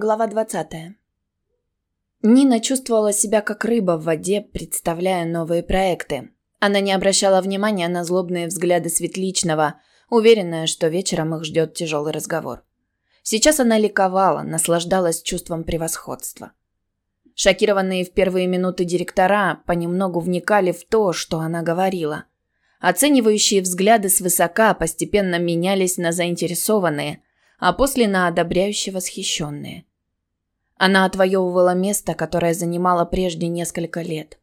Глава 20. Нина чувствовала себя как рыба в воде, представляя новые проекты. Она не обращала внимания на злобные взгляды Светличного, уверенная, что вечером их ждет тяжелый разговор. Сейчас она ликовала, наслаждалась чувством превосходства. Шокированные в первые минуты директора понемногу вникали в то, что она говорила. Оценивающие взгляды свысока постепенно менялись на заинтересованные – а после на одобряюще восхищенные. Она отвоевывала место, которое занимала прежде несколько лет.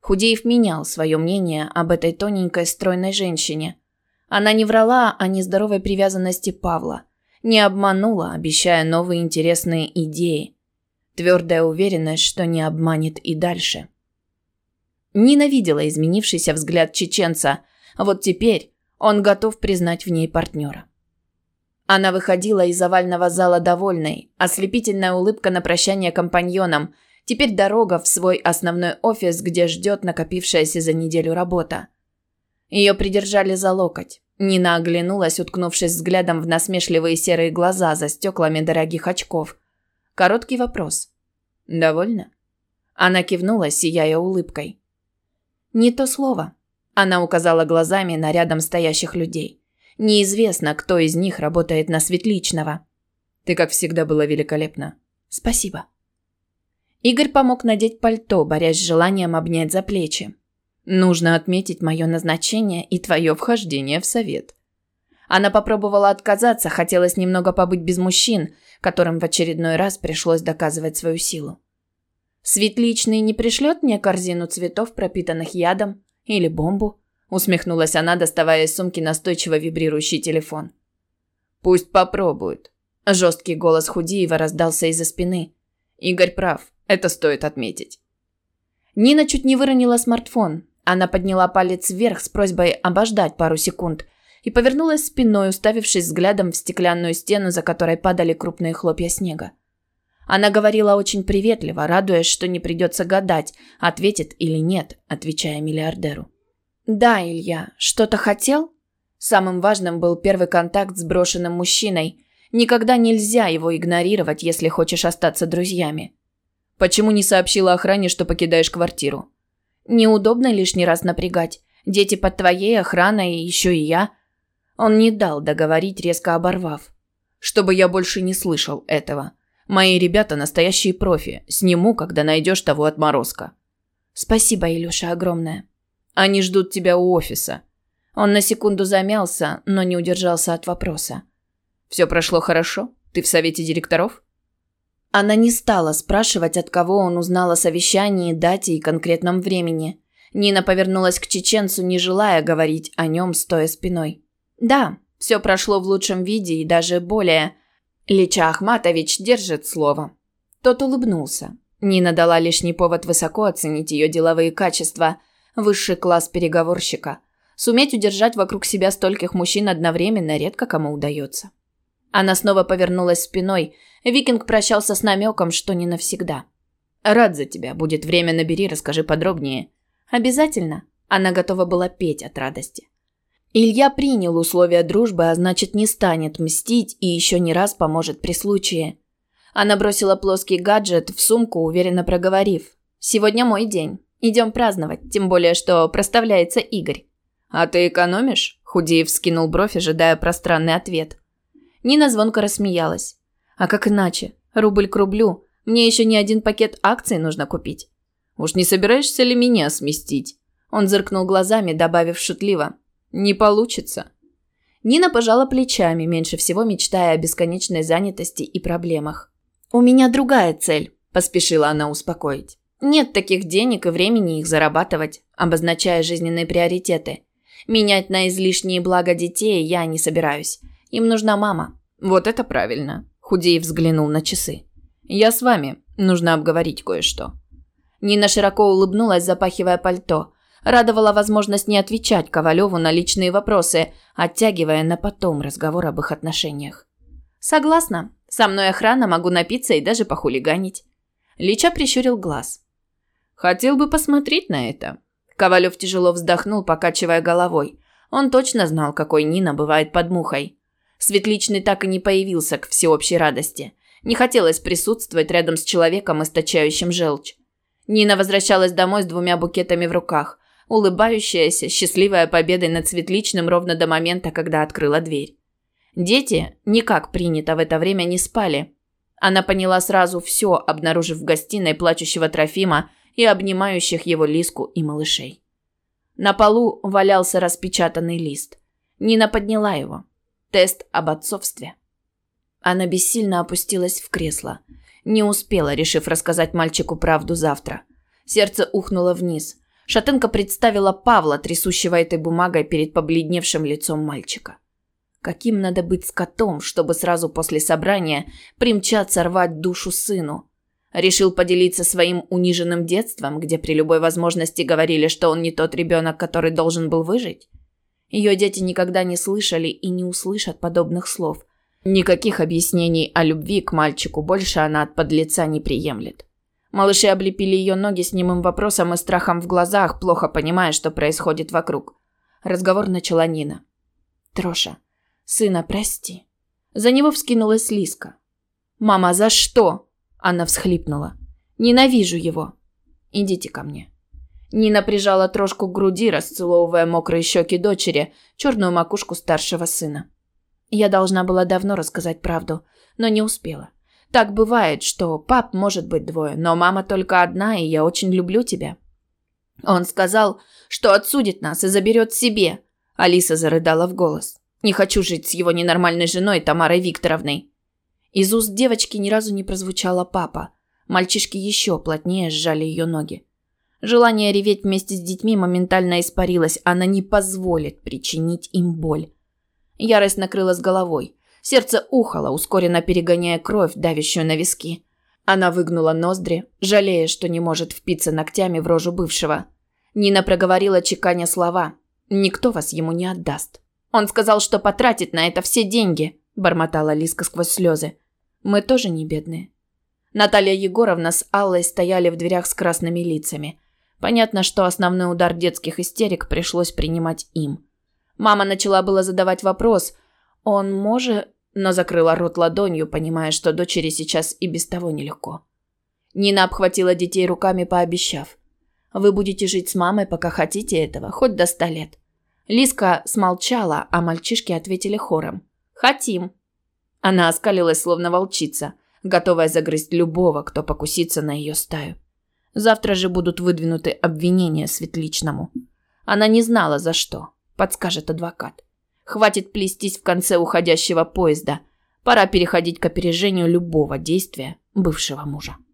Худеев менял свое мнение об этой тоненькой стройной женщине. Она не врала о нездоровой привязанности Павла, не обманула, обещая новые интересные идеи. Твердая уверенность, что не обманет и дальше. Ненавидела изменившийся взгляд чеченца, а вот теперь он готов признать в ней партнера. Она выходила из овального зала довольной, ослепительная улыбка на прощание компаньонам. Теперь дорога в свой основной офис, где ждет накопившаяся за неделю работа. Ее придержали за локоть. Нина оглянулась, уткнувшись взглядом в насмешливые серые глаза за стеклами дорогих очков. Короткий вопрос. «Довольно?» Она кивнула, сияя улыбкой. «Не то слово». Она указала глазами на рядом стоящих людей. Неизвестно, кто из них работает на Светличного. Ты, как всегда, была великолепна. Спасибо. Игорь помог надеть пальто, борясь с желанием обнять за плечи. Нужно отметить мое назначение и твое вхождение в совет. Она попробовала отказаться, хотелось немного побыть без мужчин, которым в очередной раз пришлось доказывать свою силу. Светличный не пришлет мне корзину цветов, пропитанных ядом, или бомбу? Усмехнулась она, доставая из сумки настойчиво вибрирующий телефон. Пусть попробует. Жесткий голос Худиева раздался из-за спины. Игорь прав, это стоит отметить. Нина чуть не выронила смартфон. Она подняла палец вверх с просьбой обождать пару секунд и повернулась спиной, уставившись взглядом в стеклянную стену, за которой падали крупные хлопья снега. Она говорила очень приветливо, радуясь, что не придется гадать, ответит или нет, отвечая миллиардеру. «Да, Илья, что-то хотел?» Самым важным был первый контакт с брошенным мужчиной. Никогда нельзя его игнорировать, если хочешь остаться друзьями. «Почему не сообщила охране, что покидаешь квартиру?» «Неудобно лишний раз напрягать. Дети под твоей охраной, еще и я». Он не дал договорить, резко оборвав. «Чтобы я больше не слышал этого. Мои ребята настоящие профи. Сниму, когда найдешь того отморозка». «Спасибо, Илюша, огромное». Они ждут тебя у офиса. Он на секунду замялся, но не удержался от вопроса. Все прошло хорошо? Ты в совете директоров? Она не стала спрашивать, от кого он узнал о совещании, дате и конкретном времени. Нина повернулась к чеченцу, не желая говорить о нем, стоя спиной. Да, все прошло в лучшем виде и даже более. Лича Ахматович держит слово. Тот улыбнулся. Нина дала лишний повод высоко оценить ее деловые качества – Высший класс переговорщика. Суметь удержать вокруг себя стольких мужчин одновременно редко кому удается. Она снова повернулась спиной. Викинг прощался с намеком, что не навсегда. «Рад за тебя. Будет время, набери, расскажи подробнее». «Обязательно». Она готова была петь от радости. Илья принял условия дружбы, а значит не станет мстить и еще не раз поможет при случае. Она бросила плоский гаджет в сумку, уверенно проговорив. «Сегодня мой день. Идем праздновать, тем более, что проставляется Игорь. А ты экономишь? Худеев скинул бровь, ожидая пространный ответ. Нина звонко рассмеялась. А как иначе? Рубль к рублю. Мне еще не один пакет акций нужно купить. Уж не собираешься ли меня сместить? Он зыркнул глазами, добавив шутливо. Не получится. Нина пожала плечами, меньше всего мечтая о бесконечной занятости и проблемах. «У меня другая цель», – поспешила она успокоить. Нет таких денег и времени их зарабатывать, обозначая жизненные приоритеты. Менять на излишние блага детей я не собираюсь. Им нужна мама. Вот это правильно. Худеев взглянул на часы. Я с вами. Нужно обговорить кое-что. Нина широко улыбнулась, запахивая пальто. Радовала возможность не отвечать Ковалеву на личные вопросы, оттягивая на потом разговор об их отношениях. «Согласна. Со мной охрана, могу напиться и даже похулиганить». Лича прищурил глаз. Хотел бы посмотреть на это. Ковалев тяжело вздохнул, покачивая головой. Он точно знал, какой Нина бывает под мухой. Светличный так и не появился к всеобщей радости. Не хотелось присутствовать рядом с человеком, источающим желчь. Нина возвращалась домой с двумя букетами в руках, улыбающаяся, счастливая победой над Светличным ровно до момента, когда открыла дверь. Дети, никак принято в это время, не спали. Она поняла сразу все, обнаружив в гостиной плачущего Трофима и обнимающих его Лиску и малышей. На полу валялся распечатанный лист. Нина подняла его. Тест об отцовстве. Она бессильно опустилась в кресло. Не успела, решив рассказать мальчику правду завтра. Сердце ухнуло вниз. Шатенка представила Павла, трясущего этой бумагой перед побледневшим лицом мальчика. Каким надо быть скотом, чтобы сразу после собрания примчаться рвать душу сыну? Решил поделиться своим униженным детством, где при любой возможности говорили, что он не тот ребенок, который должен был выжить? Ее дети никогда не слышали и не услышат подобных слов. Никаких объяснений о любви к мальчику больше она от подлеца не приемлет. Малыши облепили ее ноги с немым вопросом и страхом в глазах, плохо понимая, что происходит вокруг. Разговор начала Нина. «Троша, сына прости». За него вскинулась Лиска. «Мама, за что?» Она всхлипнула. «Ненавижу его. Идите ко мне». Нина прижала трошку к груди, расцеловывая мокрые щеки дочери, черную макушку старшего сына. Я должна была давно рассказать правду, но не успела. Так бывает, что пап может быть двое, но мама только одна, и я очень люблю тебя. Он сказал, что отсудит нас и заберет себе. Алиса зарыдала в голос. Не хочу жить с его ненормальной женой Тамарой Викторовной. Из уст девочки ни разу не прозвучало папа. Мальчишки еще плотнее сжали ее ноги. Желание реветь вместе с детьми моментально испарилось. Она не позволит причинить им боль. Ярость накрыла с головой. Сердце ухало, ускоренно перегоняя кровь, давящую на виски. Она выгнула ноздри, жалея, что не может впиться ногтями в рожу бывшего. Нина проговорила чеканя слова. «Никто вас ему не отдаст». «Он сказал, что потратит на это все деньги», – бормотала Лиска сквозь слезы. «Мы тоже не бедные». Наталья Егоровна с Аллой стояли в дверях с красными лицами. Понятно, что основной удар детских истерик пришлось принимать им. Мама начала было задавать вопрос. Он может... Но закрыла рот ладонью, понимая, что дочери сейчас и без того нелегко. Нина обхватила детей руками, пообещав. «Вы будете жить с мамой, пока хотите этого, хоть до ста лет». Лиска смолчала, а мальчишки ответили хором. «Хотим». Она оскалилась, словно волчица, готовая загрызть любого, кто покусится на ее стаю. Завтра же будут выдвинуты обвинения Светличному. Она не знала, за что. Подскажет адвокат. Хватит плестись в конце уходящего поезда. Пора переходить к опережению любого действия бывшего мужа.